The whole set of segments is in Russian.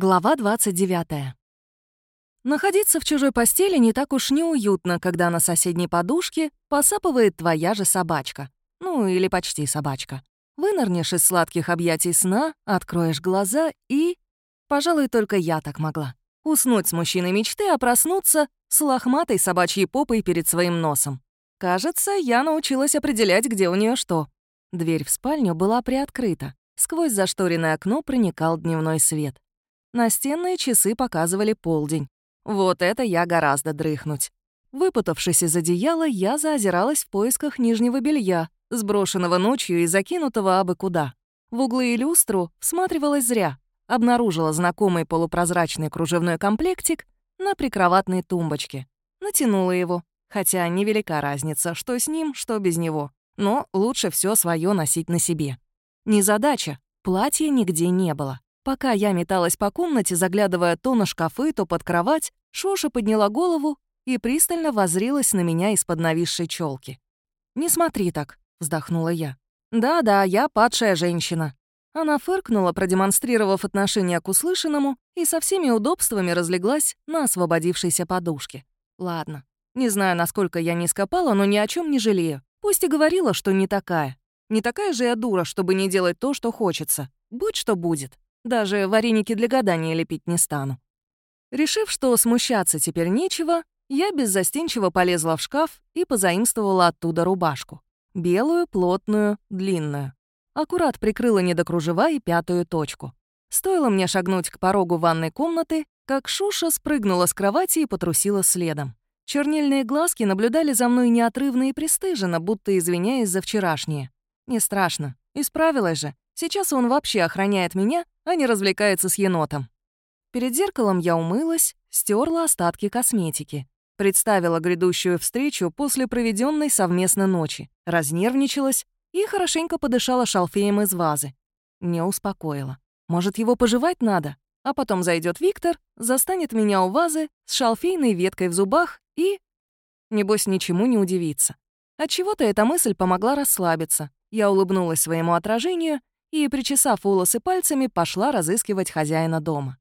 Глава 29. Находиться в чужой постели не так уж неуютно, когда на соседней подушке посапывает твоя же собачка. Ну, или почти собачка. Вынырнешь из сладких объятий сна, откроешь глаза и... Пожалуй, только я так могла. Уснуть с мужчиной мечты, а проснуться с лохматой собачьей попой перед своим носом. Кажется, я научилась определять, где у нее что. Дверь в спальню была приоткрыта. Сквозь зашторенное окно проникал дневной свет. Настенные часы показывали полдень. Вот это я гораздо дрыхнуть. Выпутавшись из одеяла, я заозиралась в поисках нижнего белья, сброшенного ночью и закинутого абы куда. В углы и люстру всматривалась зря. Обнаружила знакомый полупрозрачный кружевной комплектик на прикроватной тумбочке. Натянула его, хотя невелика разница, что с ним, что без него. Но лучше все свое носить на себе. Незадача, платья нигде не было. Пока я металась по комнате, заглядывая то на шкафы, то под кровать, Шоша подняла голову и пристально возрилась на меня из-под нависшей челки. «Не смотри так», — вздохнула я. «Да-да, я падшая женщина». Она фыркнула, продемонстрировав отношение к услышанному, и со всеми удобствами разлеглась на освободившейся подушке. Ладно, не знаю, насколько я не скопала, но ни о чем не жалею. Пусть и говорила, что не такая. Не такая же я дура, чтобы не делать то, что хочется. Будь что будет. Даже вареники для гадания лепить не стану. Решив, что смущаться теперь нечего, я беззастенчиво полезла в шкаф и позаимствовала оттуда рубашку. Белую, плотную, длинную. Аккурат прикрыла недокружева и пятую точку. Стоило мне шагнуть к порогу ванной комнаты, как Шуша спрыгнула с кровати и потрусила следом. Чернильные глазки наблюдали за мной неотрывно и пристыженно, будто извиняясь за вчерашнее. Не страшно, исправилась же. Сейчас он вообще охраняет меня, а не развлекается с енотом. Перед зеркалом я умылась, стерла остатки косметики. Представила грядущую встречу после проведенной совместно ночи, разнервничалась и хорошенько подышала шалфеем из вазы. Не успокоила. Может, его пожевать надо? А потом зайдет Виктор, застанет меня у вазы с шалфейной веткой в зубах и... Небось, ничему не удивится. Отчего-то эта мысль помогла расслабиться. Я улыбнулась своему отражению и, причесав волосы пальцами, пошла разыскивать хозяина дома.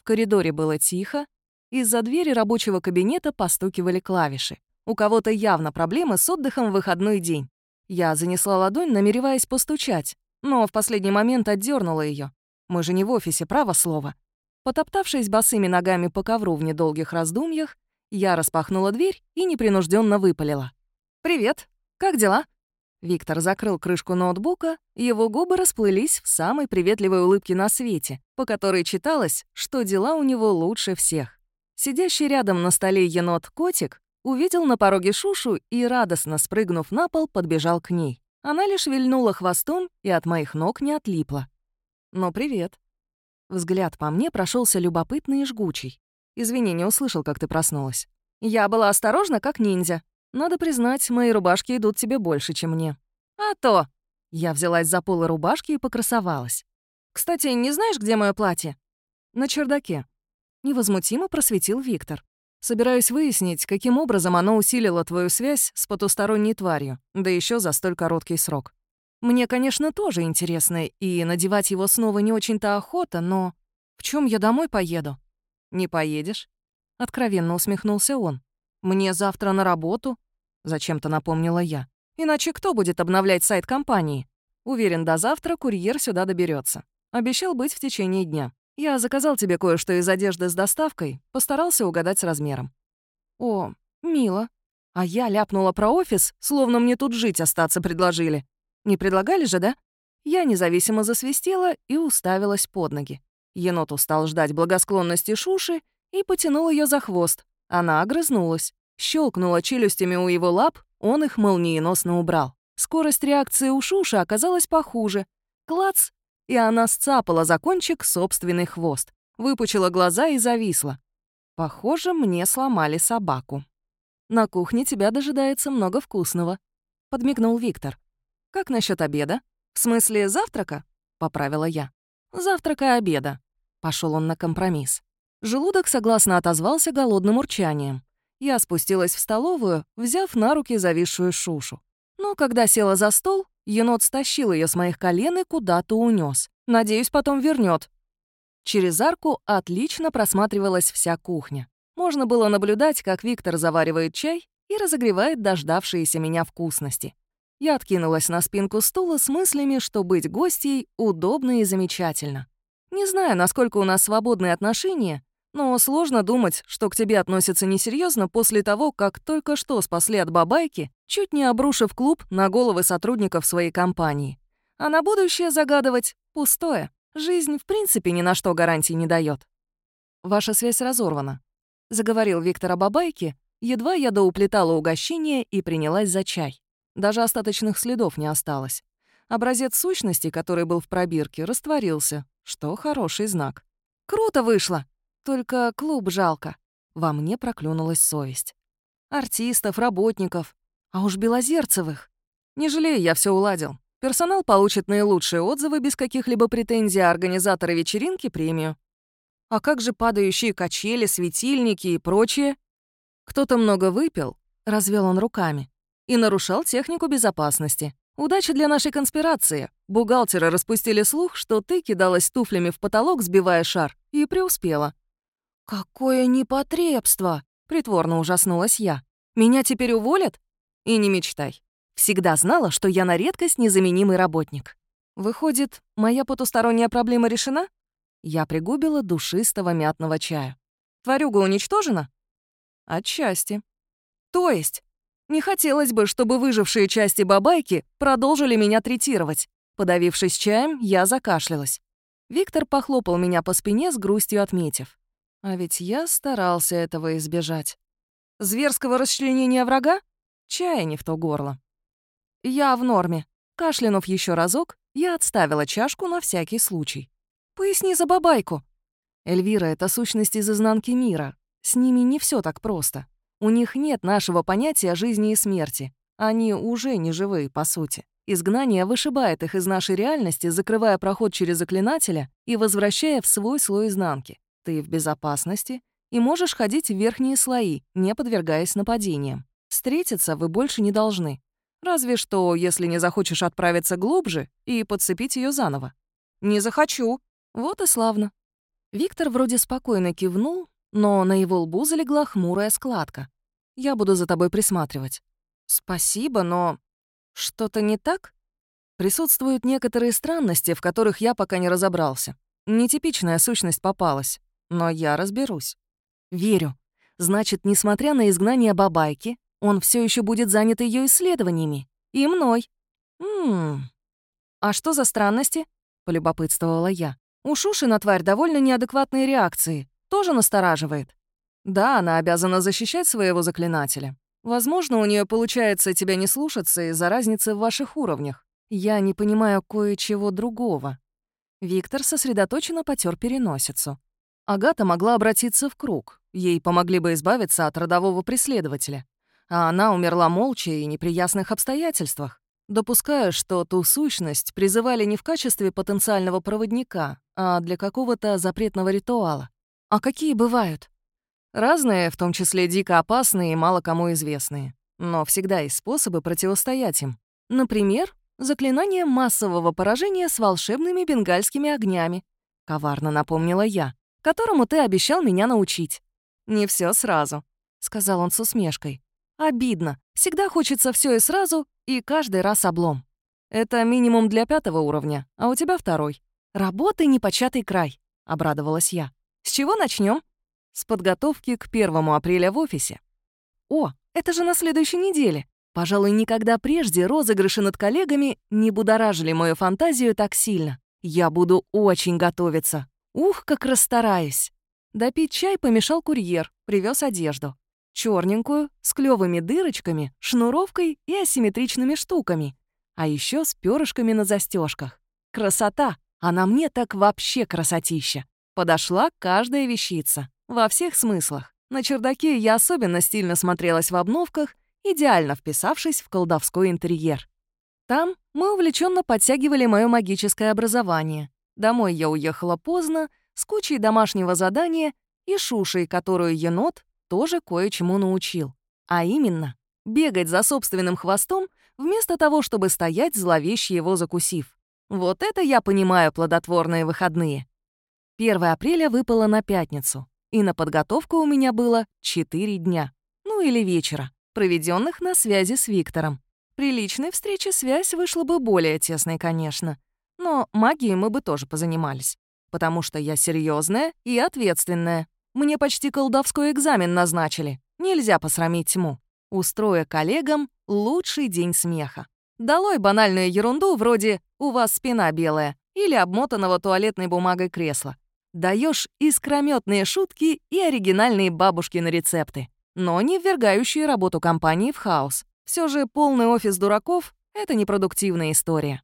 В коридоре было тихо, из-за двери рабочего кабинета постукивали клавиши. У кого-то явно проблемы с отдыхом в выходной день. Я занесла ладонь, намереваясь постучать, но в последний момент отдернула ее. Мы же не в офисе, право слово. Потоптавшись босыми ногами по ковру в недолгих раздумьях, я распахнула дверь и непринужденно выпалила. «Привет, как дела?» Виктор закрыл крышку ноутбука, его губы расплылись в самой приветливой улыбке на свете, по которой читалось, что дела у него лучше всех. Сидящий рядом на столе енот-котик увидел на пороге Шушу и, радостно спрыгнув на пол, подбежал к ней. Она лишь вильнула хвостом и от моих ног не отлипла. «Ну, привет». Взгляд по мне прошелся любопытный и жгучий. «Извини, не услышал, как ты проснулась». «Я была осторожна, как ниндзя», надо признать, мои рубашки идут тебе больше, чем мне. А то! Я взялась за полы рубашки и покрасовалась. Кстати, не знаешь, где мое платье? На чердаке. Невозмутимо просветил Виктор. Собираюсь выяснить, каким образом оно усилило твою связь с потусторонней тварью, да еще за столь короткий срок. Мне, конечно, тоже интересно, и надевать его снова не очень-то охота, но... В чем я домой поеду? Не поедешь? Откровенно усмехнулся он. «Мне завтра на работу», — зачем-то напомнила я. «Иначе кто будет обновлять сайт компании?» Уверен, до завтра курьер сюда доберется. Обещал быть в течение дня. Я заказал тебе кое-что из одежды с доставкой, постарался угадать с размером. О, мило. А я ляпнула про офис, словно мне тут жить остаться предложили. Не предлагали же, да? Я независимо засвистела и уставилась под ноги. Енот устал ждать благосклонности Шуши и потянул ее за хвост, она огрызнулась, щелкнула челюстями у его лап, он их молниеносно убрал. Скорость реакции у Шуши оказалась похуже. Клац! И она сцапала за кончик собственный хвост, выпучила глаза и зависла. Похоже, мне сломали собаку. «На кухне тебя дожидается много вкусного», — подмигнул Виктор. «Как насчет обеда? В смысле завтрака?» — поправила я. «Завтрака обеда», — пошел он на компромисс. Желудок согласно отозвался голодным урчанием. Я спустилась в столовую, взяв на руки зависшую шушу. Но когда села за стол, енот стащил ее с моих колен и куда-то унес. Надеюсь, потом вернет. Через арку отлично просматривалась вся кухня. Можно было наблюдать, как Виктор заваривает чай и разогревает дождавшиеся меня вкусности. Я откинулась на спинку стула с мыслями, что быть гостьей удобно и замечательно. Не знаю, насколько у нас свободные отношения, но сложно думать, что к тебе относятся несерьезно после того, как только что спасли от бабайки, чуть не обрушив клуб на головы сотрудников своей компании. А на будущее загадывать — пустое. Жизнь в принципе ни на что гарантий не дает. «Ваша связь разорвана», — заговорил Виктор о бабайке, едва я доуплетала угощение и принялась за чай. Даже остаточных следов не осталось. Образец сущности, который был в пробирке, растворился, что хороший знак. «Круто вышло! Только клуб жалко». Во мне проклюнулась совесть. Артистов, работников, а уж Белозерцевых. Не жалею, я все уладил. Персонал получит наилучшие отзывы без каких-либо претензий, а организаторы вечеринки — премию. А как же падающие качели, светильники и прочее? Кто-то много выпил, развел он руками, и нарушал технику безопасности. Удача для нашей конспирации. Бухгалтеры распустили слух, что ты кидалась туфлями в потолок, сбивая шар, и преуспела. «Какое непотребство!» — притворно ужаснулась я. «Меня теперь уволят?» «И не мечтай. Всегда знала, что я на редкость незаменимый работник. Выходит, моя потусторонняя проблема решена?» Я пригубила душистого мятного чая. «Тварюга уничтожена?» «Отчасти». «То есть?» Не хотелось бы, чтобы выжившие части бабайки продолжили меня третировать. Подавившись чаем, я закашлялась. Виктор похлопал меня по спине с грустью отметив. А ведь я старался этого избежать. Зверского расчленения врага? Чая не в то горло. Я в норме. Кашлянув еще разок, я отставила чашку на всякий случай. Поясни за бабайку. Эльвира — это сущность из изнанки мира. С ними не все так просто. У них нет нашего понятия жизни и смерти. Они уже не живые, по сути. Изгнание вышибает их из нашей реальности, закрывая проход через заклинателя и возвращая в свой слой изнанки. Ты в безопасности и можешь ходить в верхние слои, не подвергаясь нападениям. Встретиться вы больше не должны. Разве что, если не захочешь отправиться глубже и подцепить ее заново. «Не захочу». Вот и славно. Виктор вроде спокойно кивнул, но на его лбу залегла хмурая складка. «Я буду за тобой присматривать». «Спасибо, но что-то не так?» Присутствуют некоторые странности, в которых я пока не разобрался. Нетипичная сущность попалась, но я разберусь. Верю. Значит, несмотря на изгнание бабайки, он все еще будет занят ее исследованиями. И мной. Ммм. А что за странности? Полюбопытствовала я. У Шуши на тварь довольно неадекватные реакции. Тоже настораживает. Да, она обязана защищать своего заклинателя. Возможно, у нее получается тебя не слушаться из-за разницы в ваших уровнях. Я не понимаю кое-чего другого. Виктор сосредоточенно потер переносицу. Агата могла обратиться в круг. Ей помогли бы избавиться от родового преследователя. А она умерла молча и при обстоятельствах. Допускаю, что ту сущность призывали не в качестве потенциального проводника, а для какого-то запретного ритуала. А какие бывают? Разные, в том числе дико опасные и мало кому известные. Но всегда есть способы противостоять им. Например, заклинание массового поражения с волшебными бенгальскими огнями. Коварно напомнила я, которому ты обещал меня научить. «Не все сразу», — сказал он с усмешкой. «Обидно. Всегда хочется все и сразу, и каждый раз облом. Это минимум для пятого уровня, а у тебя второй. Работы непочатый край», — обрадовалась я. С чего начнем? С подготовки к первому апреля в офисе. О, это же на следующей неделе. Пожалуй, никогда прежде розыгрыши над коллегами не будоражили мою фантазию так сильно. Я буду очень готовиться. Ух, как расстараюсь. Допить чай помешал курьер, привез одежду. черненькую, с клевыми дырочками, шнуровкой и асимметричными штуками. А еще с перышками на застежках. Красота! А на мне так вообще красотища. Подошла каждая вещица, во всех смыслах. На чердаке я особенно стильно смотрелась в обновках, идеально вписавшись в колдовской интерьер. Там мы увлеченно подтягивали мое магическое образование. Домой я уехала поздно, с кучей домашнего задания и шушей, которую енот тоже кое-чему научил. А именно, бегать за собственным хвостом вместо того, чтобы стоять, зловеще его закусив. Вот это я понимаю плодотворные выходные. 1 апреля выпало на пятницу, и на подготовку у меня было 4 дня, ну или вечера, проведенных на связи с Виктором. При личной встрече связь вышла бы более тесной, конечно. Но магией мы бы тоже позанимались. Потому что я серьезная и ответственная. Мне почти колдовской экзамен назначили. Нельзя посрамить тьму. Устроя коллегам лучший день смеха. Долой банальную ерунду вроде «у вас спина белая» или обмотанного туалетной бумагой кресла. Даешь искрометные шутки и оригинальные бабушкины рецепты, но не ввергающие работу компании в хаос. Все же полный офис дураков — это непродуктивная история.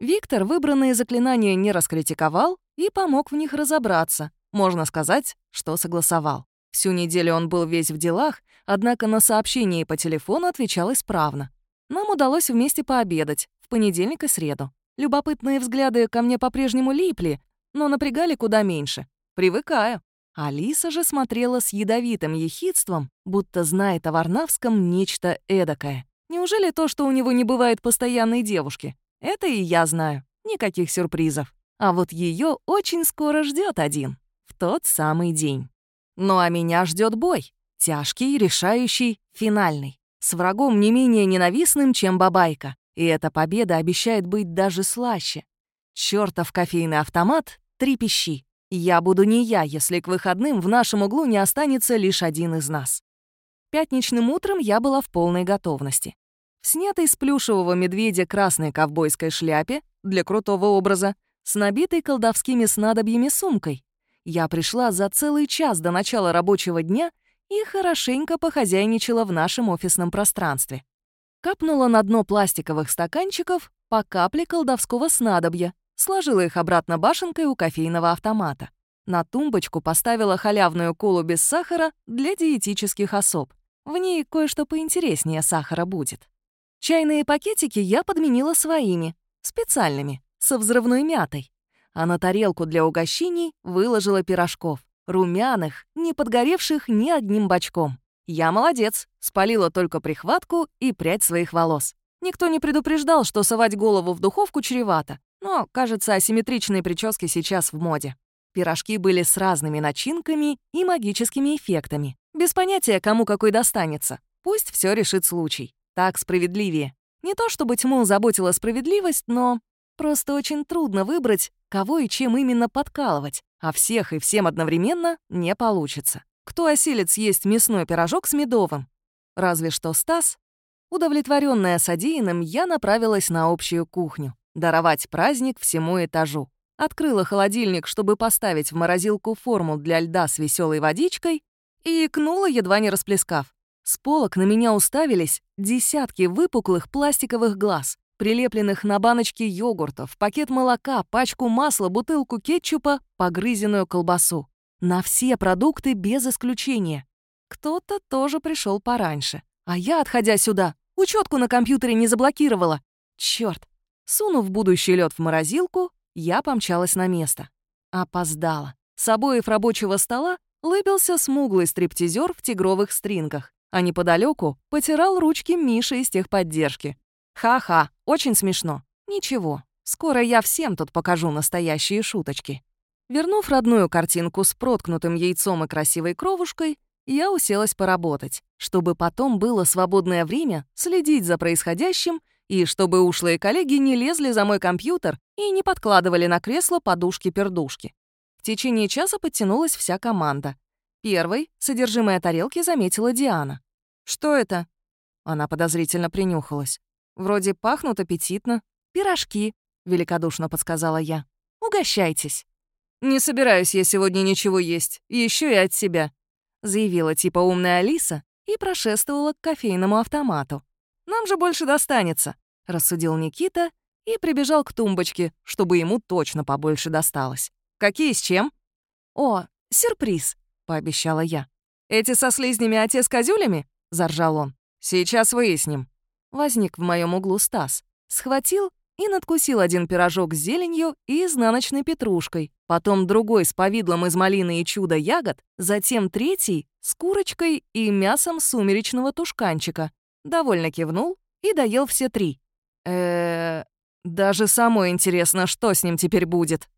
Виктор выбранные заклинания не раскритиковал и помог в них разобраться. Можно сказать, что согласовал. Всю неделю он был весь в делах, однако на сообщения по телефону отвечал исправно. Нам удалось вместе пообедать в понедельник и среду. Любопытные взгляды ко мне по-прежнему липли, но напрягали куда меньше. Привыкаю. Алиса же смотрела с ядовитым ехидством, будто знает о Варнавском нечто эдакое. Неужели то, что у него не бывает постоянной девушки? Это и я знаю. Никаких сюрпризов. А вот ее очень скоро ждет один. В тот самый день. Ну а меня ждет бой. Тяжкий, решающий, финальный. С врагом не менее ненавистным, чем Бабайка. И эта победа обещает быть даже слаще. Чёртов кофейный автомат — три пищи. Я буду не я, если к выходным в нашем углу не останется лишь один из нас. Пятничным утром я была в полной готовности. Снятой с плюшевого медведя красной ковбойской шляпе для крутого образа, с набитой колдовскими снадобьями сумкой. Я пришла за целый час до начала рабочего дня и хорошенько похозяйничала в нашем офисном пространстве. Капнула на дно пластиковых стаканчиков по капле колдовского снадобья, сложила их обратно башенкой у кофейного автомата. На тумбочку поставила халявную колу без сахара для диетических особ. В ней кое-что поинтереснее сахара будет. Чайные пакетики я подменила своими, специальными, со взрывной мятой. А на тарелку для угощений выложила пирожков, румяных, не подгоревших ни одним бочком. Я молодец, спалила только прихватку и прядь своих волос. Никто не предупреждал, что совать голову в духовку чревато. Но, кажется, асимметричные прически сейчас в моде. Пирожки были с разными начинками и магическими эффектами. Без понятия, кому какой достанется. Пусть все решит случай. Так справедливее. Не то чтобы тьму заботила справедливость, но просто очень трудно выбрать, кого и чем именно подкалывать, а всех и всем одновременно не получится. Кто осилит съесть мясной пирожок с медовым? Разве что Стас. Удовлетворенная содеянным, я направилась на общую кухню. Даровать праздник всему этажу. Открыла холодильник, чтобы поставить в морозилку форму для льда с веселой водичкой, и икнула, едва не расплескав. С полок на меня уставились десятки выпуклых пластиковых глаз, прилепленных на баночки йогуртов, пакет молока, пачку масла, бутылку кетчупа, погрызенную колбасу. На все продукты без исключения. Кто-то тоже пришел пораньше. А я, отходя сюда, учетку на компьютере не заблокировала. Черт, Сунув будущий лед в морозилку, я помчалась на место. Опоздала. С обоев рабочего стола лыбился смуглый стриптизер в тигровых стрингах, а неподалеку потирал ручки Миша из техподдержки. Ха-ха, очень смешно. Ничего, скоро я всем тут покажу настоящие шуточки. Вернув родную картинку с проткнутым яйцом и красивой кровушкой, я уселась поработать, чтобы потом было свободное время следить за происходящим и чтобы ушлые коллеги не лезли за мой компьютер и не подкладывали на кресло подушки-пердушки. В течение часа подтянулась вся команда. Первой содержимое тарелки заметила Диана. «Что это?» Она подозрительно принюхалась. «Вроде пахнут аппетитно. Пирожки», — великодушно подсказала я. «Угощайтесь». «Не собираюсь я сегодня ничего есть, еще и от себя», — заявила типа умная Алиса и прошествовала к кофейному автомату. Нам же больше достанется», — рассудил Никита и прибежал к тумбочке, чтобы ему точно побольше досталось. «Какие с чем?» «О, сюрприз», — пообещала я. «Эти со слизнями, а те с козюлями?» — заржал он. «Сейчас выясним». Возник в моем углу Стас. Схватил и надкусил один пирожок с зеленью и изнаночной петрушкой, потом другой с повидлом из малины и чудо-ягод, затем третий с курочкой и мясом сумеречного тушканчика, довольно кивнул и доел все три. э Даже самое интересно, что с ним теперь будет.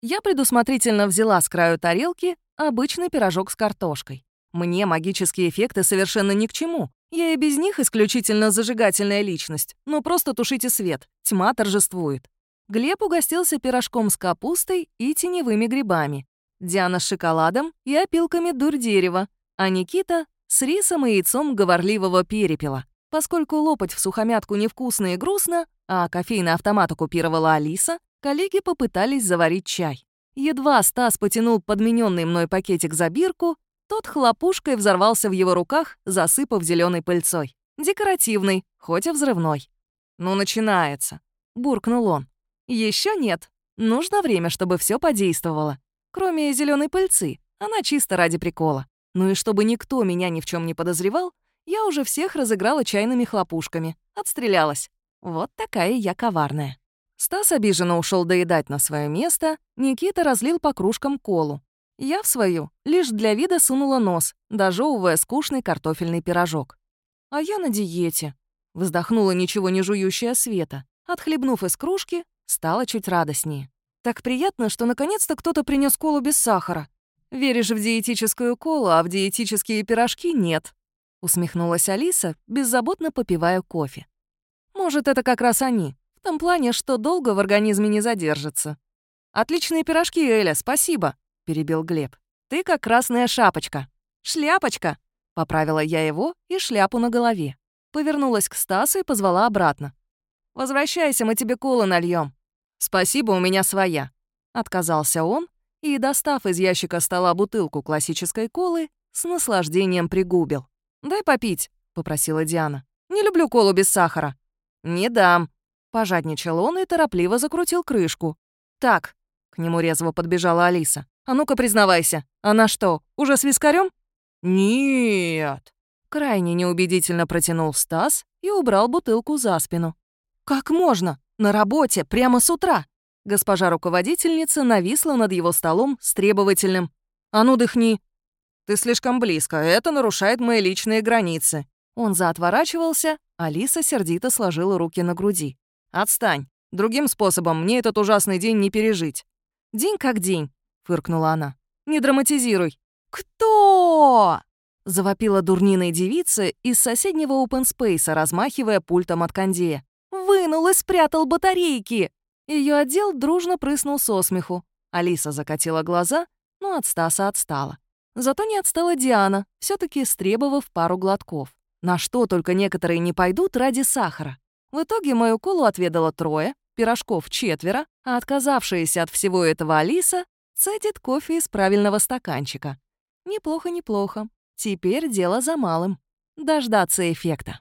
Я предусмотрительно взяла с краю тарелки обычный пирожок с картошкой. Мне магические эффекты совершенно ни к чему. Я и без них исключительно зажигательная личность. Но просто тушите свет, тьма торжествует. Глеб угостился пирожком с капустой и теневыми грибами. Диана с шоколадом и опилками дурь дерева, а Никита с рисом и яйцом говорливого перепела. Поскольку лопать в сухомятку невкусно и грустно, а кофейный автомат оккупировала Алиса, коллеги попытались заварить чай. Едва Стас потянул подмененный мной пакетик за бирку, тот хлопушкой взорвался в его руках, засыпав зеленой пыльцой. Декоративный, хоть и взрывной. «Ну, начинается», — буркнул он. Еще нет. Нужно время, чтобы все подействовало. Кроме зеленой пыльцы, она чисто ради прикола. Ну и чтобы никто меня ни в чем не подозревал, я уже всех разыграла чайными хлопушками. Отстрелялась. Вот такая я коварная. Стас обиженно ушел доедать на свое место, Никита разлил по кружкам колу. Я в свою лишь для вида сунула нос, дожевывая скучный картофельный пирожок. А я на диете. Вздохнула ничего не жующая Света. Отхлебнув из кружки, стало чуть радостнее. Так приятно, что наконец-то кто-то принес колу без сахара. Веришь в диетическую колу, а в диетические пирожки нет. Усмехнулась Алиса, беззаботно попивая кофе. Может, это как раз они. В том плане, что долго в организме не задержится. «Отличные пирожки, Эля, спасибо», — перебил Глеб. «Ты как красная шапочка». «Шляпочка», — поправила я его и шляпу на голове. Повернулась к Стасу и позвала обратно. «Возвращайся, мы тебе колы нальем. «Спасибо, у меня своя», — отказался он и, достав из ящика стола бутылку классической колы, с наслаждением пригубил. «Дай попить», — попросила Диана. «Не люблю колу без сахара». «Не дам», — пожадничал он и торопливо закрутил крышку. «Так», — к нему резво подбежала Алиса. «А ну-ка признавайся, она что, уже с вискарем?» «Нет», — крайне неубедительно протянул Стас и убрал бутылку за спину. «Как можно? На работе, прямо с утра!» Госпожа руководительница нависла над его столом с требовательным «А ну, дыхни!» «Ты слишком близко, это нарушает мои личные границы». Он заотворачивался, Алиса сердито сложила руки на груди. «Отстань. Другим способом мне этот ужасный день не пережить». «День как день», — фыркнула она. «Не драматизируй». «Кто?» — завопила дурниной девица из соседнего опенспейса, размахивая пультом от кондея. Вынул и спрятал батарейки!» Ее отдел дружно прыснул со смеху. Алиса закатила глаза, но от Стаса отстала. Зато не отстала Диана, все таки стребовав пару глотков. На что только некоторые не пойдут ради сахара. В итоге мою колу отведала трое, пирожков четверо, а отказавшаяся от всего этого Алиса цедит кофе из правильного стаканчика. Неплохо-неплохо. Теперь дело за малым. Дождаться эффекта.